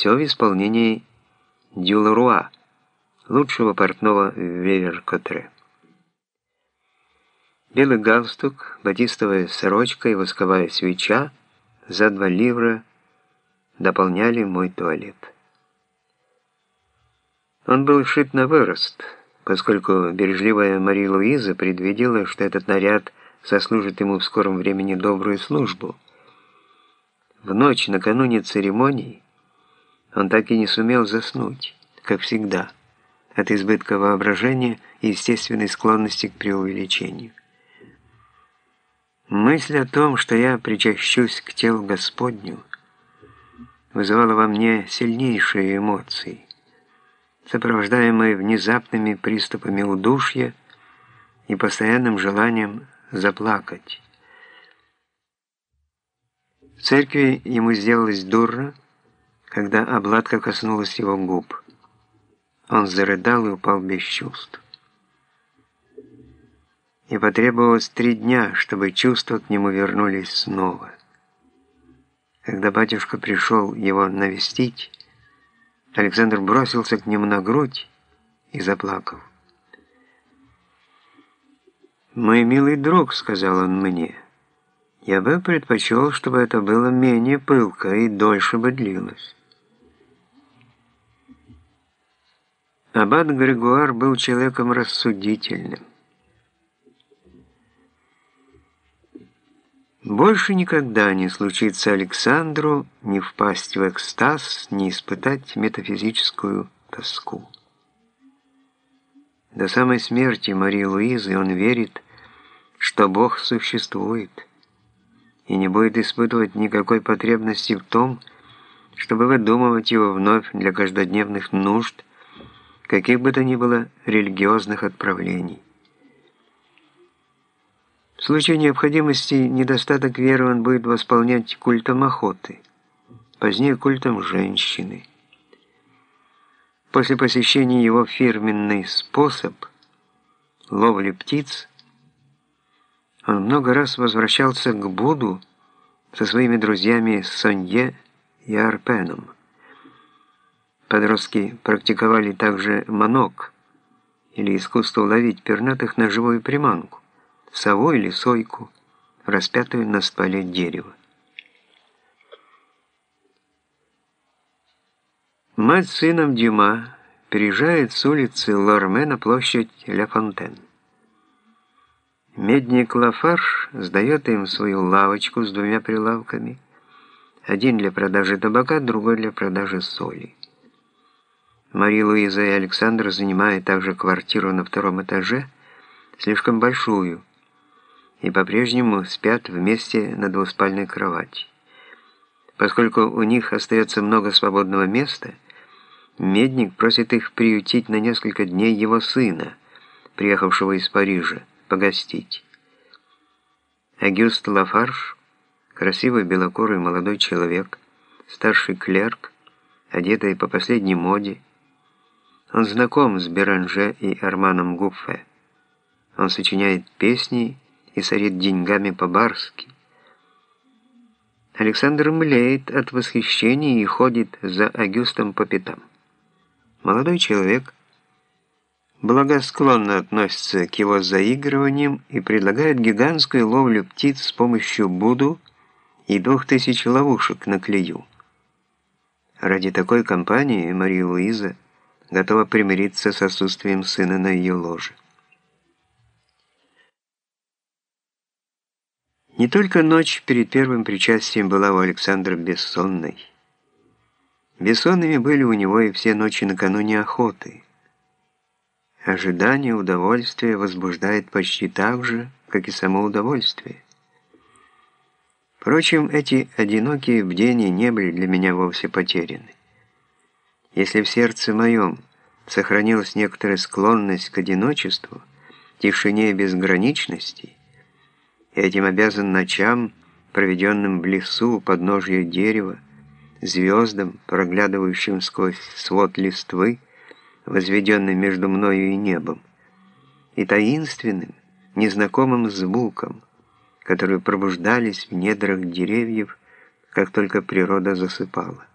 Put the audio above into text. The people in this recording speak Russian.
Все в исполнении Дюларуа, лучшего портного Веверкотре. Белый галстук, батистовая сорочка и восковая свеча за два ливра дополняли мой туалет. Он был шит на вырост, поскольку бережливая Мария Луиза предвидела, что этот наряд сослужит ему в скором времени добрую службу. В ночь накануне церемонии он так и не сумел заснуть, как всегда, от избытка воображения и естественной склонности к преувеличению. Мысль о том, что я причащусь к телу Господню, вызывала во мне сильнейшие эмоции, сопровождаемые внезапными приступами удушья и постоянным желанием заплакать. В церкви ему сделалось дурно, когда обладка коснулась его губ. Он зарыдал и упал без чувств. И потребовалось три дня, чтобы чувства к нему вернулись снова. Когда батюшка пришел его навестить, Александр бросился к нему на грудь и заплакал. «Мой милый друг», — сказал он мне, — «я бы предпочел, чтобы это было менее пылко и дольше бы длилось». Аббат Григуар был человеком рассудительным. Больше никогда не случится Александру не впасть в экстаз, не испытать метафизическую тоску. До самой смерти Марии Луизы он верит, что Бог существует, и не будет испытывать никакой потребности в том, чтобы выдумывать его вновь для каждодневных нужд, каких бы то ни было религиозных отправлений. В случае необходимости недостаток веры он будет восполнять культом охоты, позднее культом женщины. После посещения его фирменный способ ловли птиц, он много раз возвращался к Буду со своими друзьями Сонье и Арпеном. Подростки практиковали также манок, или искусство ловить пернатых на живую приманку сову или сойку, распятую на стволе дерева. Мать с сыном Дюма переезжает с улицы Лорме на площадь Ля Фонтен. Медник Лафарш сдает им свою лавочку с двумя прилавками, один для продажи табака, другой для продажи соли. Мария Луиза и Александр занимают также квартиру на втором этаже, слишком большую, и по-прежнему спят вместе на двуспальной кровати. Поскольку у них остается много свободного места, Медник просит их приютить на несколько дней его сына, приехавшего из Парижа, погостить. Агюст Лафарш, красивый белокурый молодой человек, старший клерк, одетый по последней моде, он знаком с Беранже и Арманом Гуффе. Он сочиняет песни и сорит деньгами по-барски. Александр млеет от восхищения и ходит за Агюстом по пятам. Молодой человек благосклонно относится к его заигрываниям и предлагает гигантскую ловлю птиц с помощью буду и двух тысяч ловушек на клею. Ради такой компании Мария Луиза готова примириться с отсутствием сына на ее ложе. Не только ночь перед первым причастием была у Александра бессонной. Бессонными были у него и все ночи накануне охоты. Ожидание удовольствия возбуждает почти так же, как и само удовольствие. Впрочем, эти одинокие бдения не были для меня вовсе потеряны. Если в сердце моем сохранилась некоторая склонность к одиночеству, тишине и безграничности, Этим обязан ночам, проведенным в лесу у подножия дерева, звездам, проглядывающим сквозь свод листвы, возведенный между мною и небом, и таинственным, незнакомым звуком, которые пробуждались в недрах деревьев, как только природа засыпала.